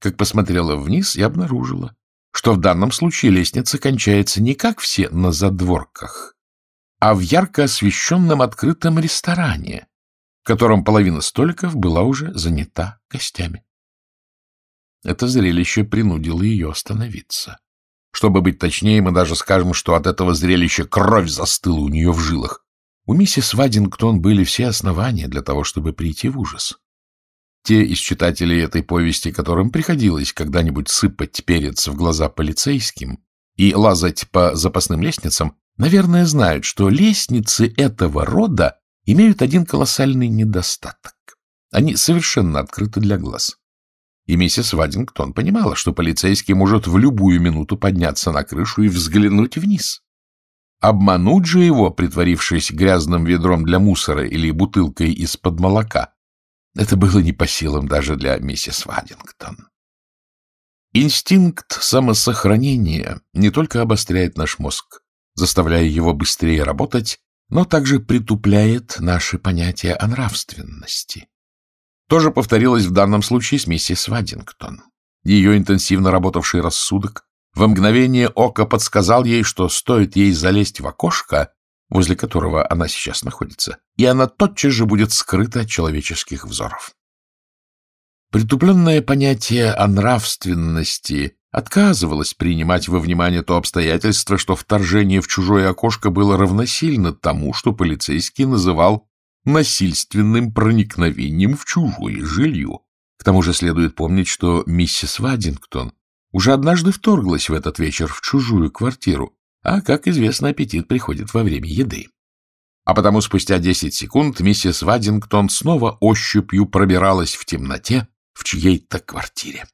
как посмотрела вниз и обнаружила, что в данном случае лестница кончается не как все на задворках, а в ярко освещенном открытом ресторане, в котором половина столиков была уже занята гостями. Это зрелище принудило ее остановиться. Чтобы быть точнее, мы даже скажем, что от этого зрелища кровь застыла у нее в жилах. У миссис Вадингтон были все основания для того, чтобы прийти в ужас. Те из читателей этой повести, которым приходилось когда-нибудь сыпать перец в глаза полицейским и лазать по запасным лестницам, наверное, знают, что лестницы этого рода имеют один колоссальный недостаток. Они совершенно открыты для глаз. и миссис Вадингтон понимала, что полицейский может в любую минуту подняться на крышу и взглянуть вниз. Обмануть же его, притворившись грязным ведром для мусора или бутылкой из-под молока, это было не по силам даже для миссис Вадингтон. Инстинкт самосохранения не только обостряет наш мозг, заставляя его быстрее работать, но также притупляет наши понятия о нравственности. То же повторилось в данном случае с миссис Вадингтон. Ее интенсивно работавший рассудок в мгновение ока подсказал ей, что стоит ей залезть в окошко, возле которого она сейчас находится, и она тотчас же будет скрыта от человеческих взоров. Притупленное понятие о нравственности отказывалось принимать во внимание то обстоятельство, что вторжение в чужое окошко было равносильно тому, что полицейский называл насильственным проникновением в чужое жилье. К тому же следует помнить, что миссис Вадингтон уже однажды вторглась в этот вечер в чужую квартиру, а, как известно, аппетит приходит во время еды. А потому спустя десять секунд миссис Вадингтон снова ощупью пробиралась в темноте в чьей-то квартире.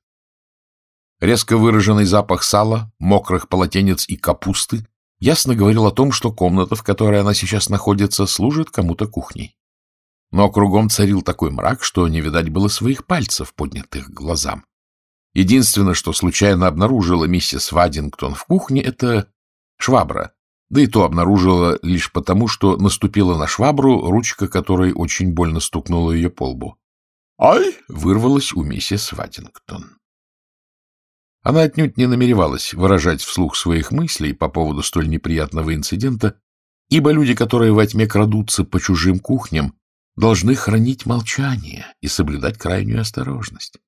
Резко выраженный запах сала, мокрых полотенец и капусты ясно говорил о том, что комната, в которой она сейчас находится, служит кому-то кухней. Но кругом царил такой мрак, что не видать было своих пальцев, поднятых глазам. Единственное, что случайно обнаружила миссис Вадингтон в кухне, это швабра, да и то обнаружила лишь потому, что наступила на швабру, ручка которой очень больно стукнула ее по лбу. «Ай!» — вырвалась у миссис Вадингтон. Она отнюдь не намеревалась выражать вслух своих мыслей по поводу столь неприятного инцидента, ибо люди, которые во тьме крадутся по чужим кухням, должны хранить молчание и соблюдать крайнюю осторожность.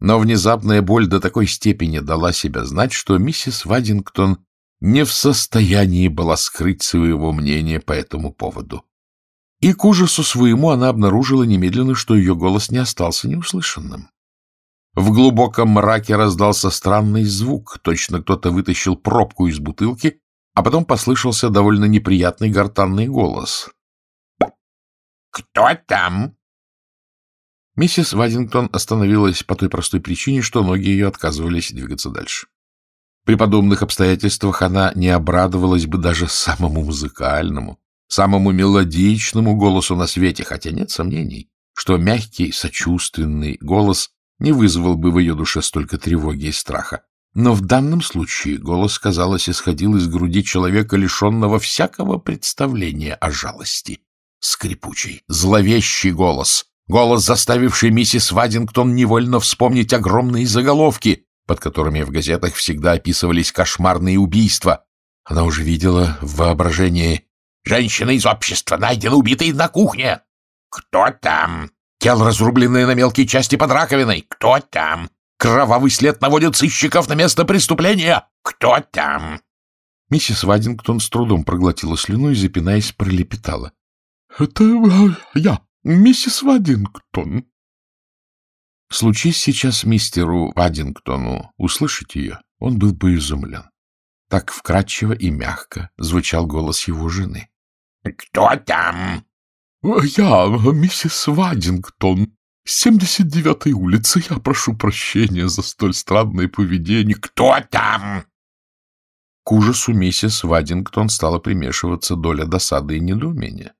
Но внезапная боль до такой степени дала себя знать, что миссис Вадингтон не в состоянии была скрыть своего мнения по этому поводу. И к ужасу своему она обнаружила немедленно, что ее голос не остался неуслышанным. В глубоком мраке раздался странный звук, точно кто-то вытащил пробку из бутылки, а потом послышался довольно неприятный гортанный голос. «Кто там?» Миссис Вадингтон остановилась по той простой причине, что ноги ее отказывались двигаться дальше. При подобных обстоятельствах она не обрадовалась бы даже самому музыкальному, самому мелодичному голосу на свете, хотя нет сомнений, что мягкий, сочувственный голос не вызвал бы в ее душе столько тревоги и страха. Но в данном случае голос, казалось, исходил из груди человека, лишенного всякого представления о жалости. Скрипучий, зловещий голос, голос, заставивший миссис Вадингтон невольно вспомнить огромные заголовки, под которыми в газетах всегда описывались кошмарные убийства. Она уже видела в воображении «Женщина из общества найдена убитой на кухне!» «Кто там?» Тело, разрубленное на мелкие части под раковиной. Кто там? Кровавый след наводит сыщиков на место преступления. Кто там? Миссис Вадингтон с трудом проглотила слюну и, запинаясь, пролепетала. — Это э, я, миссис Вадингтон. Случись сейчас мистеру Вадингтону услышать ее, он был бы изумлен. Так вкрадчиво и мягко звучал голос его жены. — Кто там? — Я, миссис Вадингтон, семьдесят девятой улицы. Я прошу прощения за столь странное поведение. — Кто там? К ужасу миссис Вадингтон стала примешиваться доля досады и недоумения.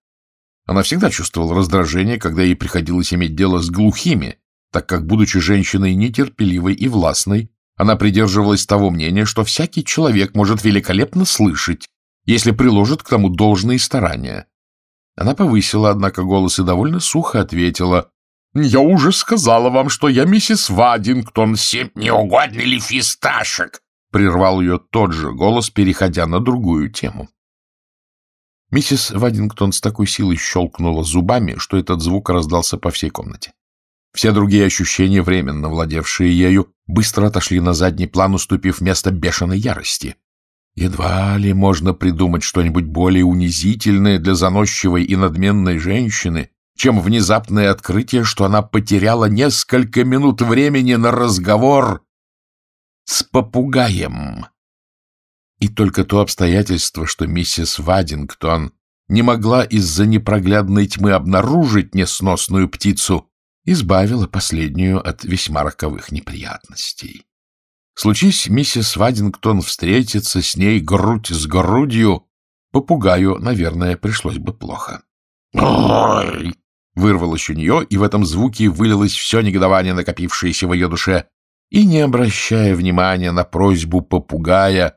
Она всегда чувствовала раздражение, когда ей приходилось иметь дело с глухими, так как, будучи женщиной нетерпеливой и властной, она придерживалась того мнения, что всякий человек может великолепно слышать, если приложит к тому должные старания. Она повысила, однако, голос и довольно сухо ответила. — Я уже сказала вам, что я миссис Вадингтон. Семь не угодно ли фисташек? — прервал ее тот же голос, переходя на другую тему. Миссис Вадингтон с такой силой щелкнула зубами, что этот звук раздался по всей комнате. Все другие ощущения, временно владевшие ею, быстро отошли на задний план, уступив место бешеной ярости. Едва ли можно придумать что-нибудь более унизительное для заносчивой и надменной женщины, чем внезапное открытие, что она потеряла несколько минут времени на разговор с попугаем. И только то обстоятельство, что миссис Вадингтон не могла из-за непроглядной тьмы обнаружить несносную птицу, избавила последнюю от весьма роковых неприятностей. Случись миссис Вадингтон встретиться с ней грудь с грудью, попугаю, наверное, пришлось бы плохо. «Ой!» — вырвалось у нее, и в этом звуке вылилось все негодование, накопившееся в ее душе. И, не обращая внимания на просьбу попугая,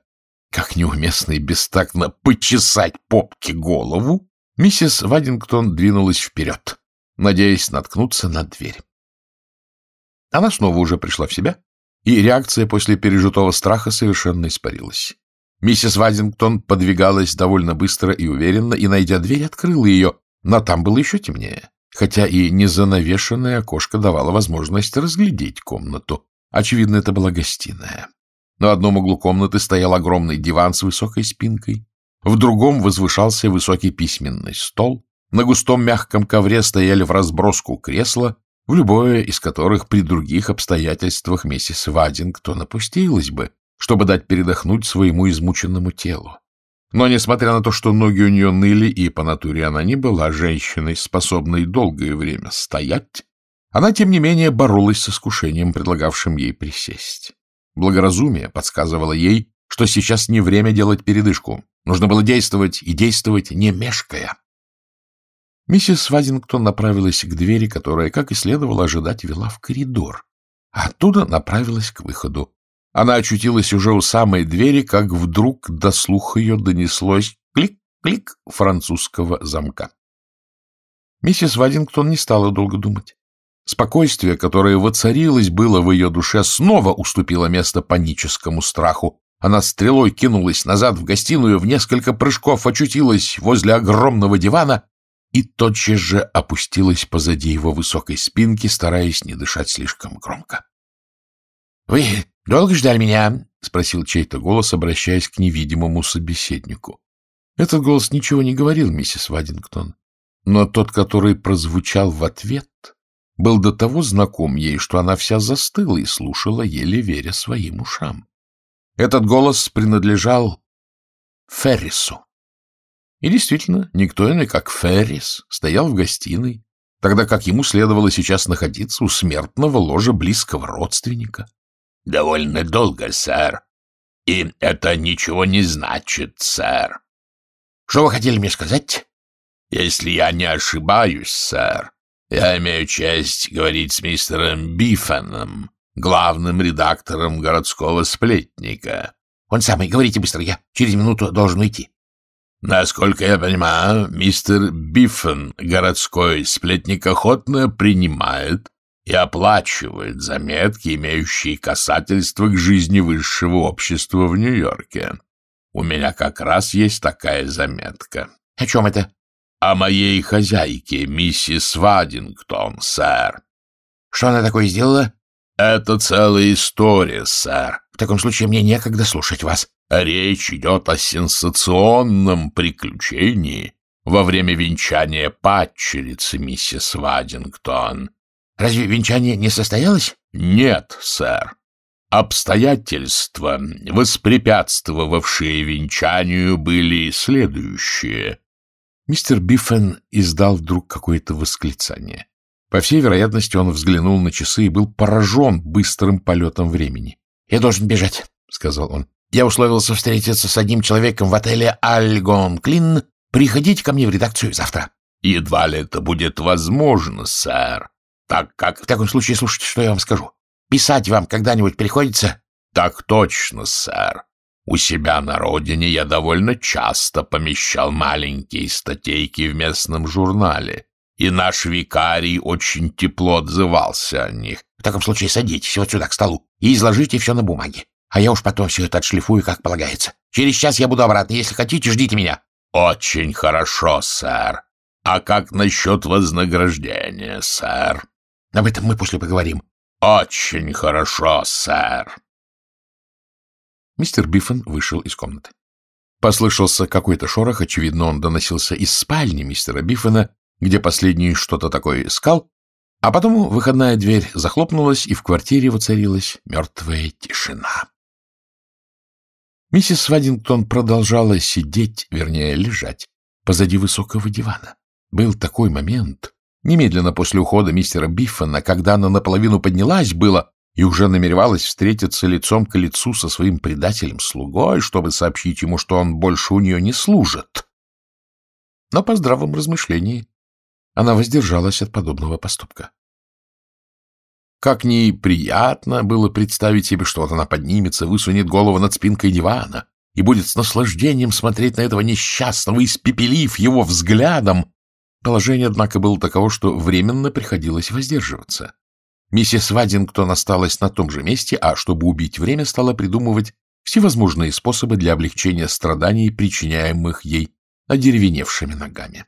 как неуместно и бестактно почесать попке голову, миссис Вадингтон двинулась вперед, надеясь наткнуться на дверь. Она снова уже пришла в себя, и реакция после пережитого страха совершенно испарилась. Миссис Вадингтон подвигалась довольно быстро и уверенно, и, найдя дверь, открыла ее, но там было еще темнее, хотя и незанавешенное окошко давало возможность разглядеть комнату. Очевидно, это была гостиная. На одном углу комнаты стоял огромный диван с высокой спинкой, в другом возвышался высокий письменный стол, на густом мягком ковре стояли в разброску кресла, в любое из которых при других обстоятельствах миссис Вадингтон опустилась бы, чтобы дать передохнуть своему измученному телу. Но, несмотря на то, что ноги у нее ныли, и по натуре она не была женщиной, способной долгое время стоять, она, тем не менее, боролась с искушением, предлагавшим ей присесть. Благоразумие подсказывало ей, что сейчас не время делать передышку. Нужно было действовать, и действовать не мешкая. Миссис Вадингтон направилась к двери, которая, как и следовало ожидать, вела в коридор, а оттуда направилась к выходу. Она очутилась уже у самой двери, как вдруг до слуха ее донеслось клик-клик французского замка. Миссис Вадингтон не стала долго думать. Спокойствие, которое воцарилось было в ее душе, снова уступило место паническому страху. Она стрелой кинулась назад в гостиную, в несколько прыжков очутилась возле огромного дивана и тотчас же опустилась позади его высокой спинки, стараясь не дышать слишком громко. — Вы долго ждали меня? — спросил чей-то голос, обращаясь к невидимому собеседнику. Этот голос ничего не говорил, миссис Вадингтон, но тот, который прозвучал в ответ, был до того знаком ей, что она вся застыла и слушала, еле веря своим ушам. Этот голос принадлежал Феррису. И действительно, никто иной, как Феррис, стоял в гостиной, тогда как ему следовало сейчас находиться у смертного ложа близкого родственника. — Довольно долго, сэр. И это ничего не значит, сэр. — Что вы хотели мне сказать? — Если я не ошибаюсь, сэр, я имею честь говорить с мистером Биффеном, главным редактором городского сплетника. Он самый. Говорите быстро, я через минуту должен уйти. Насколько я понимаю, мистер Биффен, городской сплетник, охотно принимает и оплачивает заметки, имеющие касательство к жизни высшего общества в Нью-Йорке. У меня как раз есть такая заметка. — О чем это? о моей хозяйке, миссис Вадингтон, сэр. Что она такое сделала? Это целая история, сэр. В таком случае мне некогда слушать вас. Речь идет о сенсационном приключении во время венчания падчерицы миссис Вадингтон. Разве венчание не состоялось? Нет, сэр. Обстоятельства, воспрепятствовавшие венчанию, были следующие. Мистер Биффен издал вдруг какое-то восклицание. По всей вероятности, он взглянул на часы и был поражен быстрым полетом времени. — Я должен бежать, — сказал он. — Я условился встретиться с одним человеком в отеле «Альгон Клин». Приходите ко мне в редакцию завтра. — Едва ли это будет возможно, сэр, так как... — В таком случае слушайте, что я вам скажу. Писать вам когда-нибудь приходится? — Так точно, сэр. У себя на родине я довольно часто помещал маленькие статейки в местном журнале, и наш викарий очень тепло отзывался о них. В таком случае садитесь вот сюда к столу и изложите все на бумаге. А я уж потом все это отшлифую, как полагается. Через час я буду обратно. Если хотите, ждите меня. — Очень хорошо, сэр. А как насчет вознаграждения, сэр? — Об этом мы после поговорим. — Очень хорошо, сэр. Мистер Биффен вышел из комнаты. Послышался какой-то шорох, очевидно, он доносился из спальни мистера Биффена, где последний что-то такое искал, а потом выходная дверь захлопнулась, и в квартире воцарилась мертвая тишина. Миссис Свадингтон продолжала сидеть, вернее, лежать, позади высокого дивана. Был такой момент, Немедленно после ухода мистера Биффена, когда она наполовину поднялась было и уже намеревалась встретиться лицом к лицу со своим предателем-слугой, чтобы сообщить ему, что он больше у нее не служит. Но по здравом размышлении она воздержалась от подобного поступка. Как ни приятно было представить себе, что вот она поднимется, высунет голову над спинкой дивана и будет с наслаждением смотреть на этого несчастного, испепелив его взглядом. Положение, однако, было таково, что временно приходилось воздерживаться. Миссис Вадингтон осталась на том же месте, а чтобы убить время, стала придумывать всевозможные способы для облегчения страданий, причиняемых ей одеревеневшими ногами.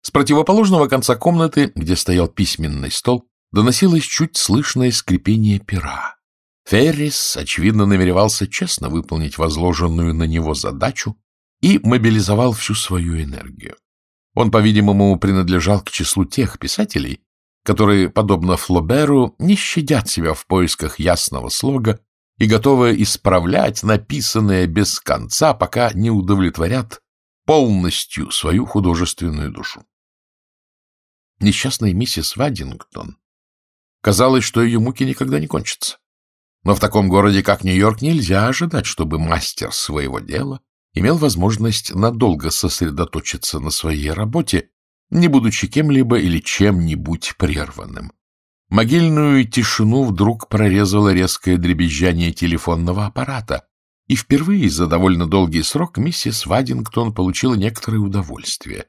С противоположного конца комнаты, где стоял письменный стол, доносилось чуть слышное скрипение пера. Феррис, очевидно, намеревался честно выполнить возложенную на него задачу и мобилизовал всю свою энергию. Он, по-видимому, принадлежал к числу тех писателей, которые, подобно Флоберу, не щадят себя в поисках ясного слога и готовы исправлять написанное без конца, пока не удовлетворят полностью свою художественную душу. Несчастная миссис Вадингтон Казалось, что ее муки никогда не кончатся. Но в таком городе, как Нью-Йорк, нельзя ожидать, чтобы мастер своего дела имел возможность надолго сосредоточиться на своей работе, не будучи кем-либо или чем-нибудь прерванным. Могильную тишину вдруг прорезало резкое дребезжание телефонного аппарата, и впервые за довольно долгий срок миссис Вадингтон получила некоторое удовольствие.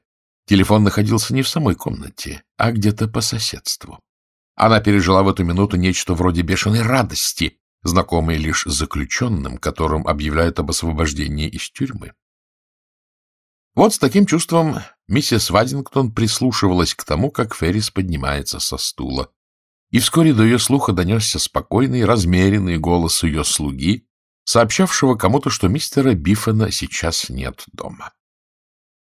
Телефон находился не в самой комнате, а где-то по соседству. Она пережила в эту минуту нечто вроде бешеной радости, знакомой лишь заключенным, которым объявляют об освобождении из тюрьмы. Вот с таким чувством миссис Вадингтон прислушивалась к тому, как Феррис поднимается со стула. И вскоре до ее слуха донесся спокойный, размеренный голос ее слуги, сообщавшего кому-то, что мистера Биффена сейчас нет дома.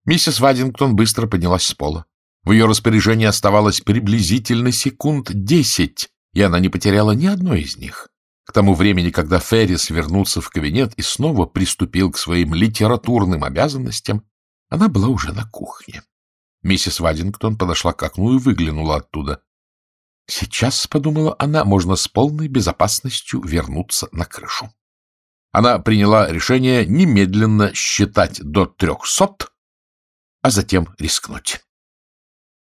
Миссис Вадингтон быстро поднялась с пола. В ее распоряжении оставалось приблизительно секунд десять, и она не потеряла ни одной из них. К тому времени, когда Феррис вернулся в кабинет и снова приступил к своим литературным обязанностям, она была уже на кухне. Миссис Вадингтон подошла к окну и выглянула оттуда. Сейчас, — подумала она, — можно с полной безопасностью вернуться на крышу. Она приняла решение немедленно считать до трехсот, а затем рискнуть.